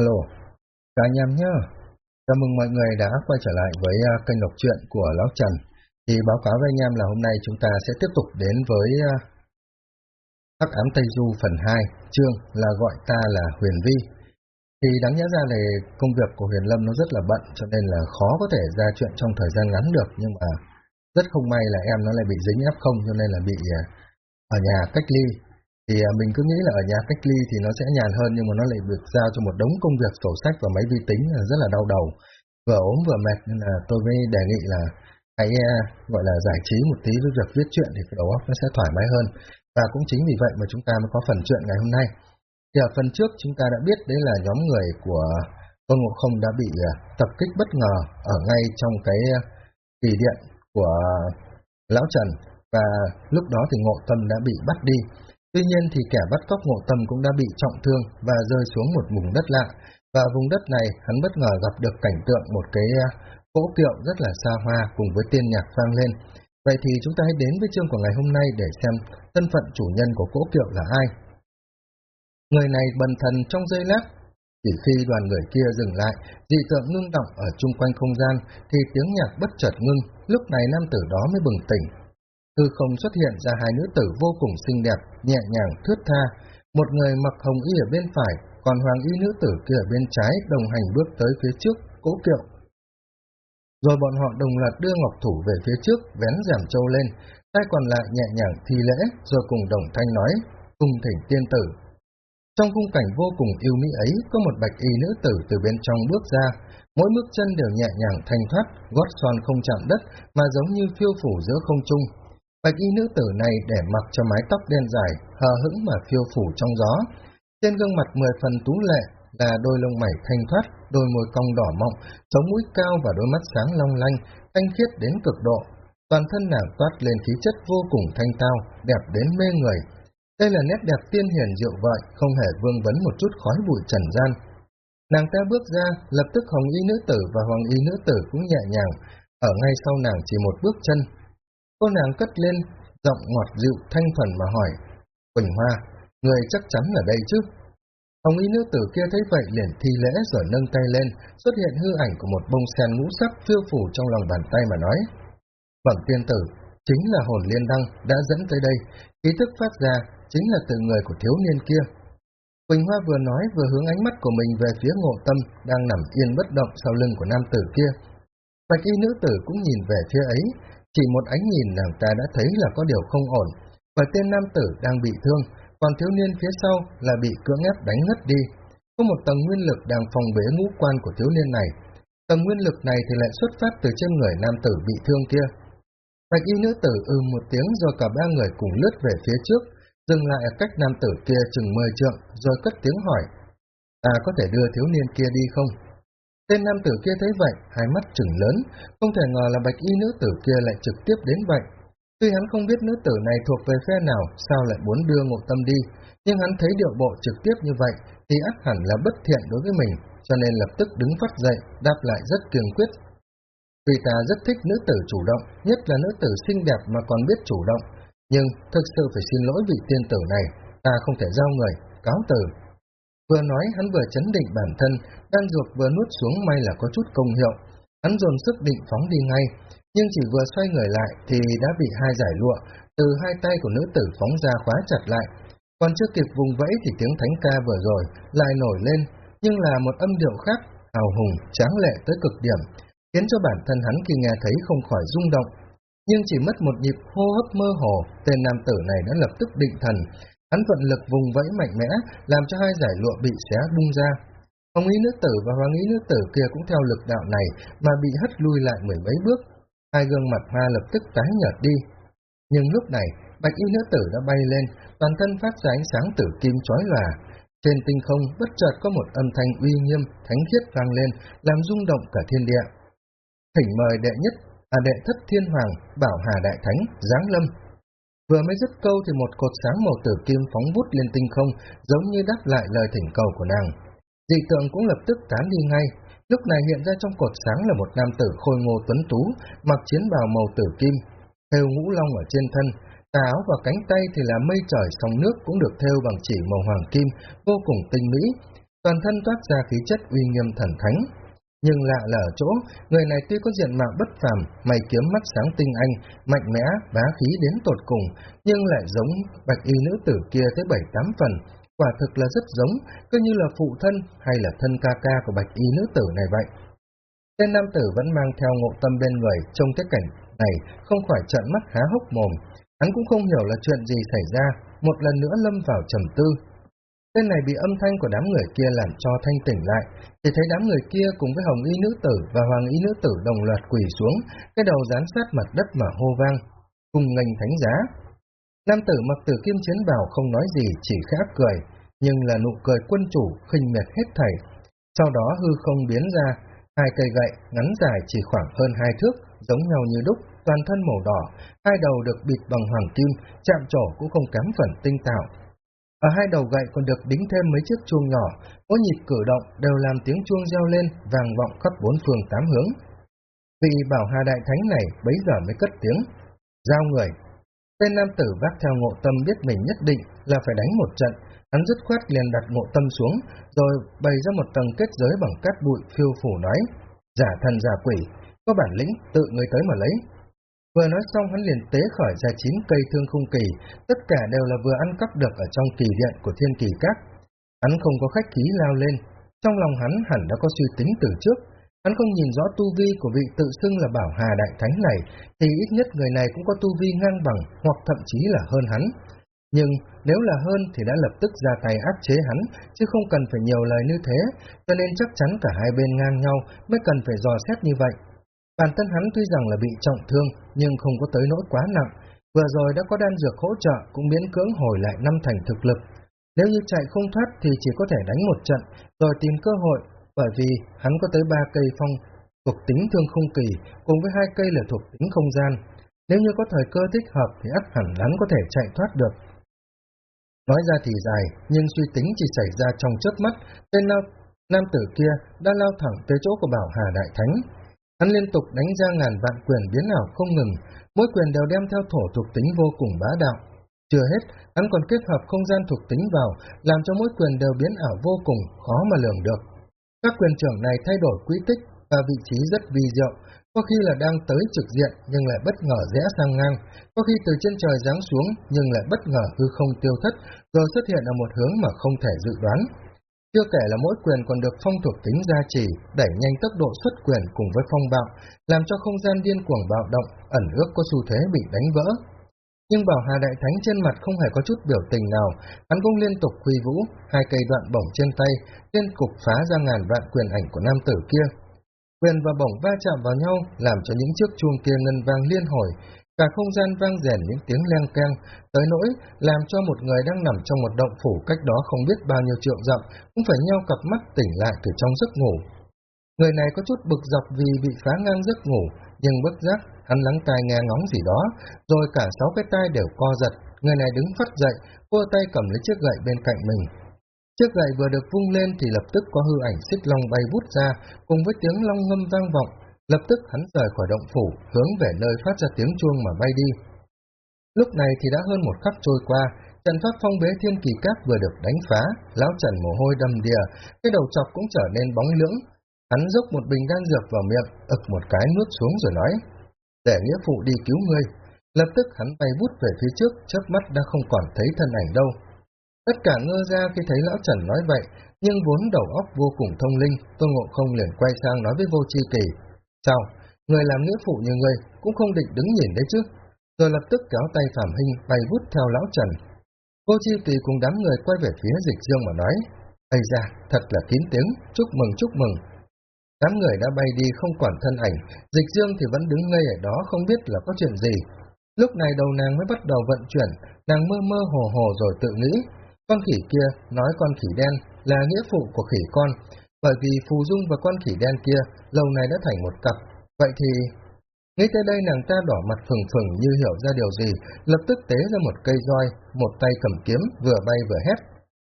Alo, cả anh em nhá. Chào mừng mọi người đã quay trở lại với à, kênh đọc truyện của Lão Trần. Thì báo cáo với anh em là hôm nay chúng ta sẽ tiếp tục đến với à, Hắc ám Tây Du phần 2, chương là gọi ta là Huyền Vi. Thì đáng nhớ ra là công việc của Huyền Lâm nó rất là bận cho nên là khó có thể ra chuyện trong thời gian ngắn được nhưng mà rất không may là em nó lại bị dính F0 cho nên là bị à, ở nhà cách ly thì à, mình cứ nghĩ là ở nhà cách ly thì nó sẽ nhàn hơn nhưng mà nó lại được giao cho một đống công việc sổ sách và máy vi tính là rất là đau đầu. Vừa ốm vừa mệt nên là tôi mới đề nghị là hãy à, gọi là giải trí một tí với việc viết chuyện thì cái đầu óc nó sẽ thoải mái hơn. Và cũng chính vì vậy mà chúng ta mới có phần chuyện ngày hôm nay. Thì ở phần trước chúng ta đã biết đấy là nhóm người của Tôn Ngộ Không đã bị à, tập kích bất ngờ ở ngay trong cái kỳ điện của Lão Trần và lúc đó thì Ngộ Tâm đã bị bắt đi. Tuy nhiên thì kẻ bắt cóc ngộ tâm cũng đã bị trọng thương và rơi xuống một vùng đất lạ, và vùng đất này hắn bất ngờ gặp được cảnh tượng một cái cỗ kiệu rất là xa hoa cùng với tiên nhạc vang lên. Vậy thì chúng ta hãy đến với chương của ngày hôm nay để xem thân phận chủ nhân của cỗ kiệu là ai. Người này bần thần trong giây lát, chỉ khi đoàn người kia dừng lại, dị tượng ngưng động ở chung quanh không gian, thì tiếng nhạc bất chợt ngưng, lúc này nam tử đó mới bừng tỉnh, Hư không xuất hiện ra hai nữ tử vô cùng xinh đẹp, nhẹ nhàng, thướt tha. Một người mặc hồng y ở bên phải, còn hoàng y nữ tử kia ở bên trái đồng hành bước tới phía trước, cố kiệu. Rồi bọn họ đồng loạt đưa ngọc thủ về phía trước, vén giảm trâu lên, tay còn lại nhẹ nhàng thi lễ, rồi cùng đồng thanh nói, cùng thỉnh tiên tử. Trong khung cảnh vô cùng yêu mỹ ấy, có một bạch y nữ tử từ bên trong bước ra, mỗi bước chân đều nhẹ nhàng thanh thoát, gót xoan không chạm đất, mà giống như phiêu phủ giữa không trung, Bạch y nữ tử này để mặc cho mái tóc đen dài, hờ hững mà phiêu phủ trong gió. Trên gương mặt mười phần tú lệ là đôi lông mày thanh thoát, đôi môi cong đỏ mọng, sống mũi cao và đôi mắt sáng long lanh, thanh khiết đến cực độ. Toàn thân nàng toát lên khí chất vô cùng thanh tao, đẹp đến mê người. Đây là nét đẹp tiên hiền diệu vợi, không hề vương vấn một chút khói bụi trần gian. Nàng ta bước ra, lập tức hồng y nữ tử và hoàng y nữ tử cũng nhẹ nhàng, ở ngay sau nàng chỉ một bước chân, Cô nàng cất lên, giọng ngọt dịu thanh thuần mà hỏi, Quỳnh Hoa, người chắc chắn ở đây chứ? Hồng y nữ tử kia thấy vậy liền thi lễ rồi nâng tay lên, xuất hiện hư ảnh của một bông sen ngũ sắc phiêu phủ trong lòng bàn tay mà nói. Bẩm tiên tử, chính là hồn liên đăng đã dẫn tới đây, ý thức phát ra chính là từ người của thiếu niên kia. Quỳnh Hoa vừa nói vừa hướng ánh mắt của mình về phía ngộ tâm đang nằm yên bất động sau lưng của nam tử kia. Bạch y nữ tử cũng nhìn về phía ấy, chỉ một ánh nhìn nàng ta đã thấy là có điều không ổn, và tên nam tử đang bị thương, còn thiếu niên phía sau là bị cưỡng ép đánh ngất đi. Có một tầng nguyên lực đang phòng bế ngũ quan của thiếu niên này. Tầng nguyên lực này thì lại xuất phát từ trên người nam tử bị thương kia. Bạch y nữ tử ư một tiếng rồi cả ba người cùng lướt về phía trước, dừng lại ở cách nam tử kia chừng mười trượng, rồi cất tiếng hỏi. Ta có thể đưa thiếu niên kia đi không? Tên nam tử kia thấy vậy, hai mắt trừng lớn, không thể ngờ là bạch y nữ tử kia lại trực tiếp đến vậy. Tuy hắn không biết nữ tử này thuộc về phe nào, sao lại muốn đưa ngộ tâm đi, nhưng hắn thấy điệu bộ trực tiếp như vậy, thì ác hẳn là bất thiện đối với mình, cho nên lập tức đứng phát dậy, đáp lại rất kiên quyết. Vì ta rất thích nữ tử chủ động, nhất là nữ tử xinh đẹp mà còn biết chủ động, nhưng thực sự phải xin lỗi vị tiên tử này, ta không thể giao người, cáo từ. Vừa nói hắn vừa chấn định bản thân, đan dược vừa nuốt xuống may là có chút công hiệu. Hắn dồn sức định phóng đi ngay, nhưng chỉ vừa xoay người lại thì đã bị hai giải lụa từ hai tay của nữ tử phóng ra khóa chặt lại. Còn chưa kịp vùng vẫy thì tiếng thánh ca vừa rồi lại nổi lên, nhưng là một âm điệu khác, hào hùng, tráng lệ tới cực điểm, khiến cho bản thân hắn khi nghe thấy không khỏi rung động. Nhưng chỉ mất một nhịp hô hấp mơ hồ, tên nam tử này đã lập tức định thần, Hắn vận lực vùng vẫy mạnh mẽ, làm cho hai giải lụa bị xé bung ra. Hồng ý nữ tử và hoàng ý nữ tử kia cũng theo lực đạo này mà bị hất lui lại mười mấy bước. Hai gương mặt hoa lập tức tái nhợt đi. Nhưng lúc này, bạch y nữ tử đã bay lên, toàn thân phát ra ánh sáng tử kim chói lòa. Trên tinh không bất chợt có một âm thanh uy nghiêm, thánh khiết vang lên, làm rung động cả thiên địa. Thỉnh mời đệ nhất, à đệ thất thiên hoàng, bảo hà đại thánh, giáng lâm, Vừa mới dứt câu thì một cột sáng màu tử kim phóng vút lên tinh không, giống như đáp lại lời thỉnh cầu của nàng. Dị tượng cũng lập tức tán đi ngay. Lúc này hiện ra trong cột sáng là một nam tử khôi ngô tuấn tú, mặc chiến bào màu tử kim, thêu ngũ long ở trên thân, tà áo và cánh tay thì là mây trời sóng nước cũng được thêu bằng chỉ màu hoàng kim, vô cùng tinh mỹ. toàn thân toát ra khí chất uy nghiêm thần thánh. Nhưng lạ là ở chỗ, người này tuy có diện mạo bất phàm, mày kiếm mắt sáng tinh anh, mạnh mẽ, bá khí đến tột cùng, nhưng lại giống bạch y nữ tử kia tới bảy tám phần, quả thực là rất giống, cứ như là phụ thân hay là thân ca ca của bạch y nữ tử này vậy. Tên nam tử vẫn mang theo ngộ tâm bên người, trong cái cảnh này không khỏi trợn mắt há hốc mồm. Hắn cũng không hiểu là chuyện gì xảy ra, một lần nữa lâm vào trầm tư. Tên này bị âm thanh của đám người kia làm cho thanh tỉnh lại, thì thấy đám người kia cùng với hồng y nữ tử và hoàng y nữ tử đồng loạt quỳ xuống, cái đầu dán sát mặt đất mà hô vang, cùng ngành thánh giá. Nam tử mặc tử kim chiến bào không nói gì, chỉ khẽ cười, nhưng là nụ cười quân chủ, khinh miệt hết thảy. Sau đó hư không biến ra, hai cây gậy, ngắn dài chỉ khoảng hơn hai thước, giống nhau như đúc, toàn thân màu đỏ, hai đầu được bịt bằng hoàng kim, chạm trổ cũng không kém phần tinh tạo. Ở hai đầu gậy còn được đính thêm mấy chiếc chuông nhỏ, mỗi nhịp cử động đều làm tiếng chuông reo lên, vàng vọng khắp bốn phương tám hướng. Vị bảo hà đại thánh này bấy giờ mới cất tiếng, giao người. Tên nam tử vác theo ngộ tâm biết mình nhất định là phải đánh một trận, hắn dứt khoát liền đặt ngộ tâm xuống, rồi bày ra một tầng kết giới bằng cát bụi phiêu phủ nói, giả thần giả quỷ, có bản lĩnh tự người tới mà lấy. Vừa nói xong hắn liền tế khởi ra chín cây thương khung kỳ, tất cả đều là vừa ăn cắp được ở trong kỳ điện của thiên kỳ các. Hắn không có khách khí lao lên, trong lòng hắn hẳn đã có suy tính từ trước. Hắn không nhìn rõ tu vi của vị tự xưng là bảo hà đại thánh này, thì ít nhất người này cũng có tu vi ngang bằng hoặc thậm chí là hơn hắn. Nhưng nếu là hơn thì đã lập tức ra tay áp chế hắn, chứ không cần phải nhiều lời như thế, cho nên chắc chắn cả hai bên ngang nhau mới cần phải dò xét như vậy. Bản thân hắn tuy rằng là bị trọng thương, nhưng không có tới nỗi quá nặng, vừa rồi đã có đan dược hỗ trợ cũng miễn cưỡng hồi lại năm thành thực lực. Nếu như chạy không thoát thì chỉ có thể đánh một trận, rồi tìm cơ hội, bởi vì hắn có tới ba cây phong thuộc tính thương không kỳ, cùng với hai cây là thuộc tính không gian. Nếu như có thời cơ thích hợp thì ắt hẳn hắn có thể chạy thoát được. Nói ra thì dài, nhưng suy tính chỉ xảy ra trong chớp mắt, tên lao, nam tử kia đã lao thẳng tới chỗ của bảo Hà Đại Thánh. Hắn liên tục đánh ra ngàn vạn quyền biến ảo không ngừng, mỗi quyền đều đem theo thổ thuộc tính vô cùng bá đạo. Chưa hết, hắn còn kết hợp không gian thuộc tính vào, làm cho mỗi quyền đều biến ảo vô cùng, khó mà lường được. Các quyền trưởng này thay đổi quỹ tích và vị trí rất vi diệu, có khi là đang tới trực diện nhưng lại bất ngờ rẽ sang ngang, có khi từ trên trời giáng xuống nhưng lại bất ngờ hư không tiêu thất, rồi xuất hiện ở một hướng mà không thể dự đoán. Chưa kể là mỗi quyền còn được phong thuộc tính gia trì, đẩy nhanh tốc độ xuất quyền cùng với phong bạo, làm cho không gian điên cuồng bạo động, ẩn ước có xu thế bị đánh vỡ. Nhưng Bảo Hà Đại Thánh trên mặt không hề có chút biểu tình nào, hắn cũng liên tục quy vũ, hai cây đoạn bổng trên tay, liên cục phá ra ngàn vạn quyền ảnh của nam tử kia. Quyền và bổng va chạm vào nhau, làm cho những chiếc chuông kia ngân vang liên hồi, cả không gian vang rèn những tiếng leng keng, tới nỗi làm cho một người đang nằm trong một động phủ cách đó không biết bao nhiêu triệu dặm cũng phải nheo cặp mắt tỉnh lại từ trong giấc ngủ. Người này có chút bực dọc vì bị phá ngang giấc ngủ, nhưng bất giác hắn lắng tai nghe ngóng gì đó, rồi cả sáu cái tai đều co giật, người này đứng phát dậy, cô tay cầm lấy chiếc gậy bên cạnh mình. Chiếc gậy vừa được vung lên thì lập tức có hư ảnh xích long bay vút ra, cùng với tiếng long ngâm vang vọng, Lập tức hắn rời khỏi động phủ, hướng về nơi phát ra tiếng chuông mà bay đi. Lúc này thì đã hơn một khắc trôi qua, trận pháp phong bế thiên kỳ cát vừa được đánh phá, lão trần mồ hôi đầm đìa, cái đầu chọc cũng trở nên bóng lưỡng. Hắn dốc một bình đan dược vào miệng, ực một cái nuốt xuống rồi nói, để nghĩa phụ đi cứu ngươi. Lập tức hắn bay bút về phía trước, chớp mắt đã không còn thấy thân ảnh đâu. Tất cả ngơ ra khi thấy lão Trần nói vậy, nhưng vốn đầu óc vô cùng thông linh, Tôn Ngộ Không liền quay sang nói với vô chi kỳ, Sao? Người làm nghĩa phụ như người cũng không định đứng nhìn đấy chứ? Rồi lập tức kéo tay Phạm Hinh bay vút theo lão Trần. Cô Chi Kỳ cùng đám người quay về phía Dịch Dương mà nói, Ây ra, thật là kín tiếng, chúc mừng chúc mừng. Đám người đã bay đi không quản thân ảnh, Dịch Dương thì vẫn đứng ngây ở đó không biết là có chuyện gì. Lúc này đầu nàng mới bắt đầu vận chuyển, nàng mơ mơ hồ hồ rồi tự nghĩ, con khỉ kia nói con khỉ đen là nghĩa phụ của khỉ con, bởi vì Phù Dung và con khỉ đen kia lâu nay đã thành một cặp. Vậy thì... Ngay tới đây nàng ta đỏ mặt phừng phừng như hiểu ra điều gì, lập tức tế ra một cây roi, một tay cầm kiếm, vừa bay vừa hét.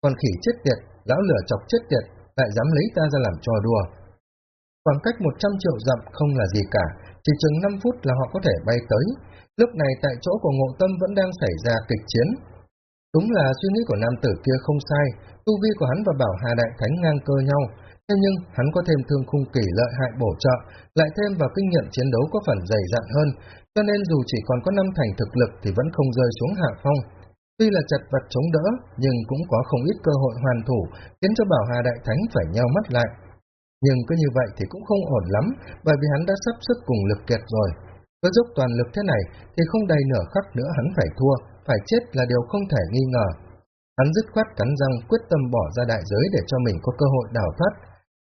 Con khỉ chết tiệt, lão lửa chọc chết tiệt, lại dám lấy ta ra làm trò đùa. Khoảng cách 100 triệu dặm không là gì cả, chỉ chừng 5 phút là họ có thể bay tới. Lúc này tại chỗ của ngộ tâm vẫn đang xảy ra kịch chiến. Đúng là suy nghĩ của nam tử kia không sai, tu vi của hắn và Bảo Hà Đại Thánh ngang cơ nhau, thế nhưng hắn có thêm thương khung kỳ lợi hại bổ trợ, lại thêm vào kinh nghiệm chiến đấu có phần dày dặn hơn, cho nên dù chỉ còn có năm thành thực lực thì vẫn không rơi xuống hạ phong. Tuy là chật vật chống đỡ, nhưng cũng có không ít cơ hội hoàn thủ, khiến cho Bảo Hà Đại Thánh phải nheo mắt lại. Nhưng cứ như vậy thì cũng không ổn lắm, bởi vì hắn đã sắp sức cùng lực kiệt rồi cứ dốc toàn lực thế này thì không đầy nửa khắc nữa hắn phải thua, phải chết là điều không thể nghi ngờ. Hắn dứt khoát cắn răng quyết tâm bỏ ra đại giới để cho mình có cơ hội đào thoát.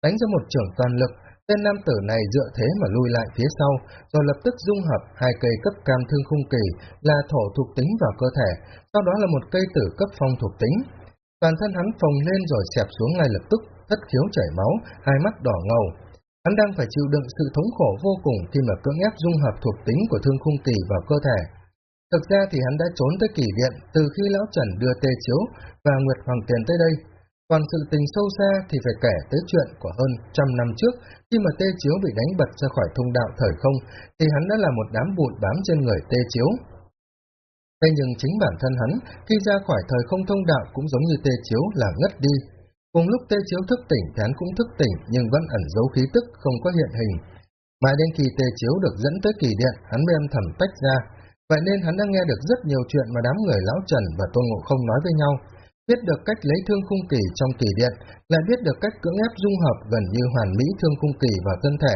Đánh ra một trưởng toàn lực, tên nam tử này dựa thế mà lui lại phía sau, rồi lập tức dung hợp hai cây cấp cam thương khung kỳ là thổ thuộc tính vào cơ thể, sau đó là một cây tử cấp phong thuộc tính. Toàn thân hắn phồng lên rồi xẹp xuống ngay lập tức, thất khiếu chảy máu, hai mắt đỏ ngầu. Hắn đang phải chịu đựng sự thống khổ vô cùng khi mà cưỡng ép dung hợp thuộc tính của thương khung kỳ vào cơ thể. Thực ra thì hắn đã trốn tới kỷ điện từ khi Lão Trần đưa tê chiếu và Nguyệt Hoàng Tiền tới đây. Còn sự tình sâu xa thì phải kể tới chuyện của hơn trăm năm trước, khi mà tê chiếu bị đánh bật ra khỏi thông đạo thời không, thì hắn đã là một đám bụi bám trên người tê chiếu. Thế nhưng chính bản thân hắn, khi ra khỏi thời không thông đạo cũng giống như tê chiếu là ngất đi. Cùng lúc tê chiếu thức tỉnh hắn cũng thức tỉnh nhưng vẫn ẩn giấu khí tức không có hiện hình. Mãi đến khi tê chiếu được dẫn tới kỳ điện hắn mới âm thầm tách ra Vậy nên hắn đã nghe được rất nhiều chuyện mà đám người lão Trần và Tôn Ngộ không nói với nhau, biết được cách lấy thương khung kỳ trong kỳ điện, lại biết được cách cưỡng ép dung hợp gần như hoàn mỹ thương khung kỳ vào thân thể,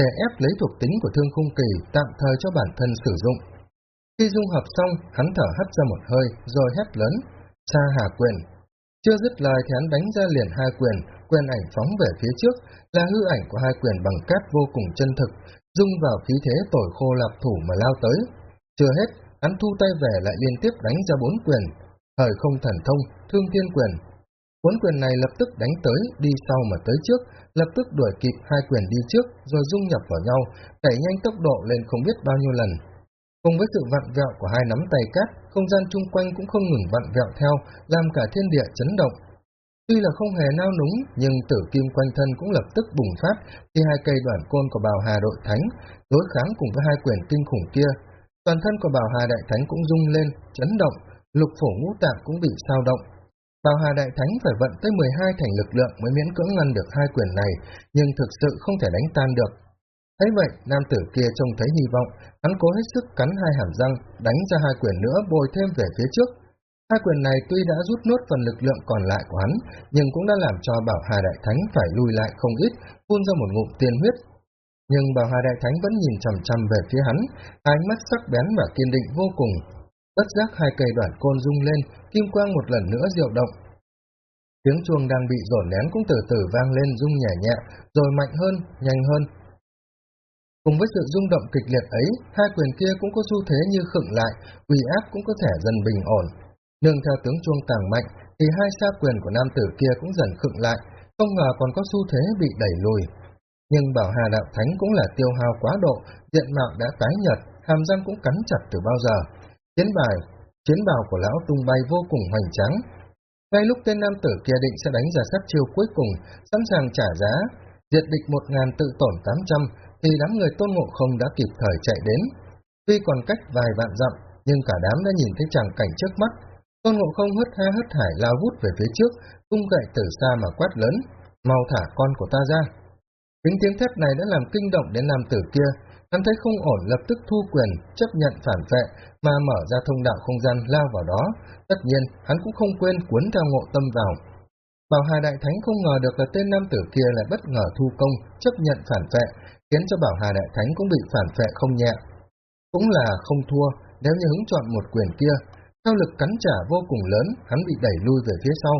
để ép lấy thuộc tính của thương khung kỳ tạm thời cho bản thân sử dụng. Khi dung hợp xong, hắn thở hắt ra một hơi, rồi hét lớn, xa hà quyền. Chưa dứt lời thì hắn đánh ra liền hai quyền, quyền ảnh phóng về phía trước, là hư ảnh của hai quyền bằng cát vô cùng chân thực, dung vào khí thế tồi khô lạp thủ mà lao tới. Chưa hết, hắn thu tay về lại liên tiếp đánh ra bốn quyền, thời không thần thông, thương thiên quyền. Bốn quyền này lập tức đánh tới, đi sau mà tới trước, lập tức đuổi kịp hai quyền đi trước, rồi dung nhập vào nhau, đẩy nhanh tốc độ lên không biết bao nhiêu lần. Cùng với sự vặn vẹo của hai nắm tay cát, không gian chung quanh cũng không ngừng vặn vẹo theo, làm cả thiên địa chấn động. Tuy là không hề nao núng, nhưng tử kim quanh thân cũng lập tức bùng phát khi hai cây đoạn côn của bào hà đội thánh đối kháng cùng với hai quyền kinh khủng kia, Toàn thân của bào Hà Đại Thánh cũng rung lên, chấn động, lục phổ ngũ tạng cũng bị sao động. bào Hà Đại Thánh phải vận tới 12 thành lực lượng mới miễn cưỡng ngăn được hai quyền này, nhưng thực sự không thể đánh tan được. Thấy vậy, nam tử kia trông thấy hy vọng, hắn cố hết sức cắn hai hàm răng, đánh ra hai quyền nữa bồi thêm về phía trước. Hai quyền này tuy đã rút nốt phần lực lượng còn lại của hắn, nhưng cũng đã làm cho Bảo Hà Đại Thánh phải lùi lại không ít, phun ra một ngụm tiên huyết, nhưng Bảo Hà Đại Thánh vẫn nhìn chằm chằm về phía hắn, ánh mắt sắc bén và kiên định vô cùng. Bất giác hai cây đoạn côn rung lên, kim quang một lần nữa diệu động. Tiếng chuông đang bị dồn nén cũng từ từ vang lên rung nhẹ nhẹ, rồi mạnh hơn, nhanh hơn. Cùng với sự rung động kịch liệt ấy, hai quyền kia cũng có xu thế như khựng lại, quỷ áp cũng có thể dần bình ổn. Nương theo tướng chuông càng mạnh, thì hai sa quyền của nam tử kia cũng dần khựng lại, không ngờ còn có xu thế bị đẩy lùi. Nhưng bảo Hà Đạo Thánh cũng là tiêu hao quá độ, diện mạo đã tái nhật, hàm răng cũng cắn chặt từ bao giờ. Chiến bài, chiến bào của lão tung bay vô cùng hoành tráng. Ngay lúc tên nam tử kia định sẽ đánh ra sát chiêu cuối cùng, sẵn sàng trả giá, diệt địch một ngàn tự tổn tám trăm, thì đám người tôn ngộ không đã kịp thời chạy đến. Tuy còn cách vài vạn dặm, nhưng cả đám đã nhìn thấy tràng cảnh trước mắt. Tôn ngộ không hất ha hất hải lao vút về phía trước, tung gậy từ xa mà quát lớn, mau thả con của ta ra. Tiếng tiếng thét này đã làm kinh động đến nam tử kia, hắn thấy không ổn lập tức thu quyền, chấp nhận phản vệ, mà mở ra thông đạo không gian lao vào đó. Tất nhiên, hắn cũng không quên cuốn theo ngộ tâm vào. Bảo Hà Đại Thánh không ngờ được là tên nam tử kia lại bất ngờ thu công, chấp nhận phản vệ, khiến cho Bảo Hà Đại Thánh cũng bị phản phệ không nhẹ. Cũng là không thua, nếu như hứng chọn một quyền kia, theo lực cắn trả vô cùng lớn, hắn bị đẩy lui về phía sau.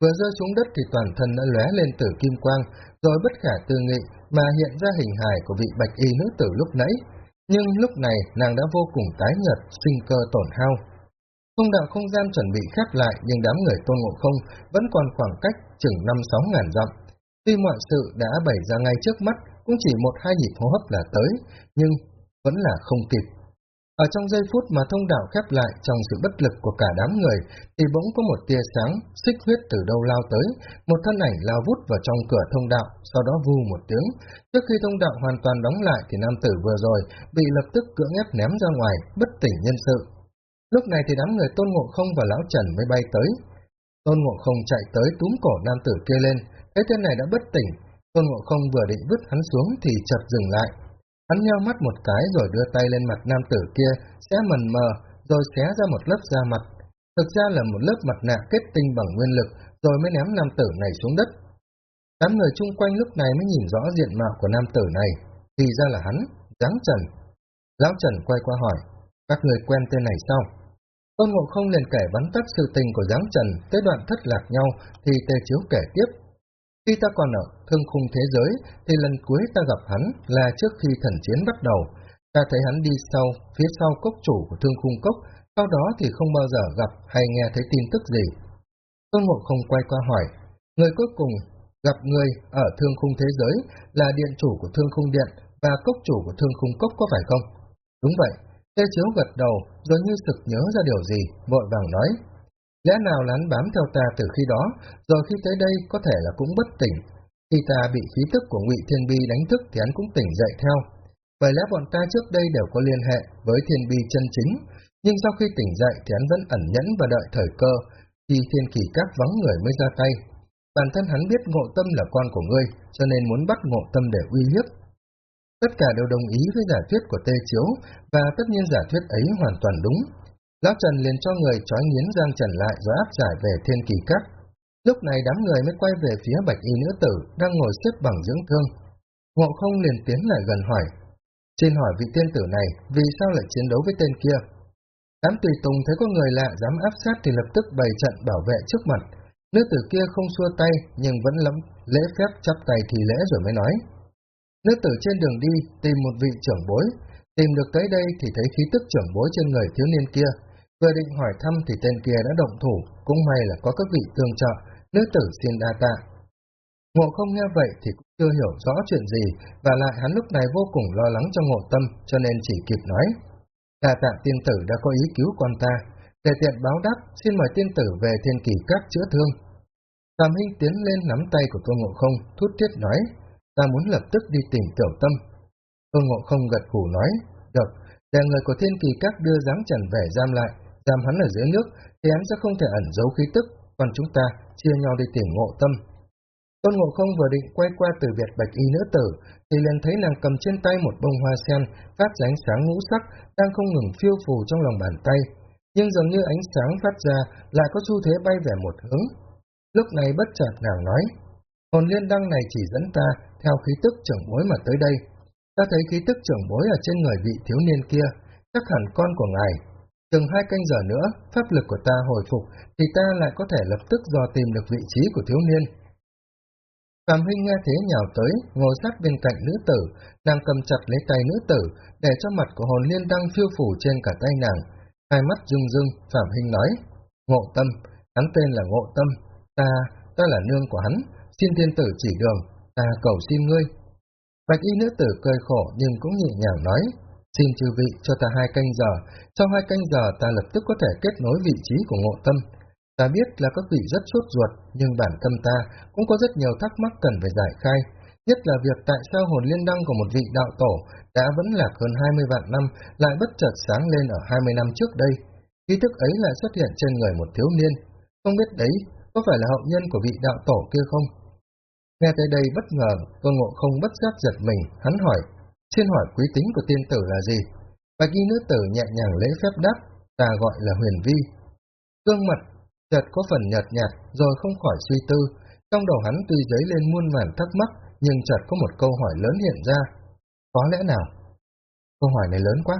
Vừa rơi xuống đất thì toàn thân đã lóe lên tử kim quang, rồi bất khả tư nghị mà hiện ra hình hài của vị bạch y nữ tử lúc nãy. Nhưng lúc này nàng đã vô cùng tái nhật, sinh cơ tổn hao. Không đạo không gian chuẩn bị khép lại nhưng đám người tôn ngộ không vẫn còn khoảng cách chừng năm sáu ngàn dặm. Tuy mọi sự đã bày ra ngay trước mắt, cũng chỉ một hai nhịp hô hấp là tới, nhưng vẫn là không kịp. Ở trong giây phút mà thông đạo khép lại trong sự bất lực của cả đám người, thì bỗng có một tia sáng, xích huyết từ đâu lao tới, một thân ảnh lao vút vào trong cửa thông đạo, sau đó vu một tiếng. Trước khi thông đạo hoàn toàn đóng lại thì nam tử vừa rồi bị lập tức cưỡng ép ném ra ngoài, bất tỉnh nhân sự. Lúc này thì đám người Tôn Ngộ Không và Lão Trần mới bay tới. Tôn Ngộ Không chạy tới túm cổ nam tử kia lên, cái tên này đã bất tỉnh. Tôn Ngộ Không vừa định vứt hắn xuống thì chợt dừng lại. Hắn nheo mắt một cái rồi đưa tay lên mặt nam tử kia, sẽ mần mờ, rồi xé ra một lớp da mặt. Thực ra là một lớp mặt nạ kết tinh bằng nguyên lực, rồi mới ném nam tử này xuống đất. Đám người chung quanh lúc này mới nhìn rõ diện mạo của nam tử này, thì ra là hắn, Giáng Trần. Lão Trần quay qua hỏi, các người quen tên này sao? Tôn Ngộ Không liền kể bắn tắt sự tình của Giáng Trần tới đoạn thất lạc nhau thì Tề Chiếu kể tiếp. Khi ta còn ở thương khung thế giới thì lần cuối ta gặp hắn là trước khi thần chiến bắt đầu. Ta thấy hắn đi sau, phía sau cốc chủ của thương khung cốc, sau đó thì không bao giờ gặp hay nghe thấy tin tức gì. Tôn Ngộ Không quay qua hỏi, người cuối cùng gặp người ở thương khung thế giới là điện chủ của thương khung điện và cốc chủ của thương khung cốc có phải không? Đúng vậy, Tê Chiếu gật đầu, rồi như sực nhớ ra điều gì, vội vàng nói. Lẽ nào lán hắn bám theo ta từ khi đó, rồi khi tới đây có thể là cũng bất tỉnh. Khi ta bị khí tức của ngụy Thiên Bi đánh thức thì hắn cũng tỉnh dậy theo. Bởi lẽ bọn ta trước đây đều có liên hệ với Thiên Bi chân chính, nhưng sau khi tỉnh dậy thì hắn vẫn ẩn nhẫn và đợi thời cơ, khi Thiên Kỳ Các vắng người mới ra tay. Bản thân hắn biết ngộ tâm là con của ngươi, cho nên muốn bắt ngộ tâm để uy hiếp. Tất cả đều đồng ý với giả thuyết của Tê Chiếu, và tất nhiên giả thuyết ấy hoàn toàn đúng. Lão Trần liền cho người trói nghiến Giang Trần lại rồi áp giải về Thiên Kỳ Các. Lúc này đám người mới quay về phía bạch y nữ tử đang ngồi xếp bằng dưỡng thương. Ngộ không liền tiến lại gần hỏi. Xin hỏi vị tiên tử này vì sao lại chiến đấu với tên kia? Đám tùy tùng thấy có người lạ dám áp sát thì lập tức bày trận bảo vệ trước mặt. Nữ tử kia không xua tay nhưng vẫn lắm lễ phép chắp tay thì lễ rồi mới nói. Nữ tử trên đường đi tìm một vị trưởng bối, tìm được tới đây thì thấy khí tức trưởng bối trên người thiếu niên kia. Vừa định hỏi thăm thì tên kia đã động thủ, cũng may là có các vị tương trợ, nữ tử xin đa tạ. Ngộ không nghe vậy thì cũng chưa hiểu rõ chuyện gì, và lại hắn lúc này vô cùng lo lắng cho ngộ tâm, cho nên chỉ kịp nói. Đa tạ tiên tử đã có ý cứu con ta, để tiện báo đáp, xin mời tiên tử về thiên kỳ các chữa thương. Phạm Hinh tiến lên nắm tay của Tôn Ngộ Không, thút thiết nói, ta muốn lập tức đi tìm tiểu tâm. Tôn Ngộ Không gật gù nói, được, để người của thiên kỳ các đưa dáng trần về giam lại, giam hắn ở dưới nước, thì hắn sẽ không thể ẩn giấu khí tức, còn chúng ta chia nhau đi tìm ngộ tâm. Tôn Ngộ Không vừa định quay qua từ Việt Bạch Y nữ tử, thì liền thấy nàng cầm trên tay một bông hoa sen, phát ra ánh sáng ngũ sắc, đang không ngừng phiêu phù trong lòng bàn tay. Nhưng dường như ánh sáng phát ra lại có xu thế bay về một hướng. Lúc này bất chợt nàng nói, hồn liên đăng này chỉ dẫn ta theo khí tức trưởng bối mà tới đây. Ta thấy khí tức trưởng bối ở trên người vị thiếu niên kia, chắc hẳn con của ngài. Từng hai canh giờ nữa, pháp lực của ta hồi phục, thì ta lại có thể lập tức dò tìm được vị trí của thiếu niên. Phạm Huynh nghe thế nhào tới, ngồi sát bên cạnh nữ tử, nàng cầm chặt lấy tay nữ tử, để cho mặt của hồn liên đang phiêu phủ trên cả tay nàng. Hai mắt rưng rưng, Phạm Huynh nói, Ngộ Tâm, hắn tên là Ngộ Tâm, ta, ta là nương của hắn, xin thiên tử chỉ đường, ta cầu xin ngươi. Bạch y nữ tử cười khổ nhưng cũng nhẹ nhàng nói, xin chư vị cho ta hai canh giờ, sau hai canh giờ ta lập tức có thể kết nối vị trí của ngộ tâm. Ta biết là các vị rất sốt ruột, nhưng bản tâm ta cũng có rất nhiều thắc mắc cần phải giải khai, nhất là việc tại sao hồn liên đăng của một vị đạo tổ đã vẫn lạc hơn 20 vạn năm lại bất chợt sáng lên ở 20 năm trước đây. Ký thức ấy lại xuất hiện trên người một thiếu niên. Không biết đấy có phải là hậu nhân của vị đạo tổ kia không? Nghe tới đây bất ngờ, tôn ngộ không bất giác giật mình, hắn hỏi, xin hỏi quý tính của tiên tử là gì? Bạch y nữ tử nhẹ nhàng lễ phép đáp, ta gọi là huyền vi. Cương mặt, chợt có phần nhợt nhạt, rồi không khỏi suy tư. Trong đầu hắn tuy dấy lên muôn vàn thắc mắc, nhưng chợt có một câu hỏi lớn hiện ra. Có lẽ nào? Câu hỏi này lớn quá,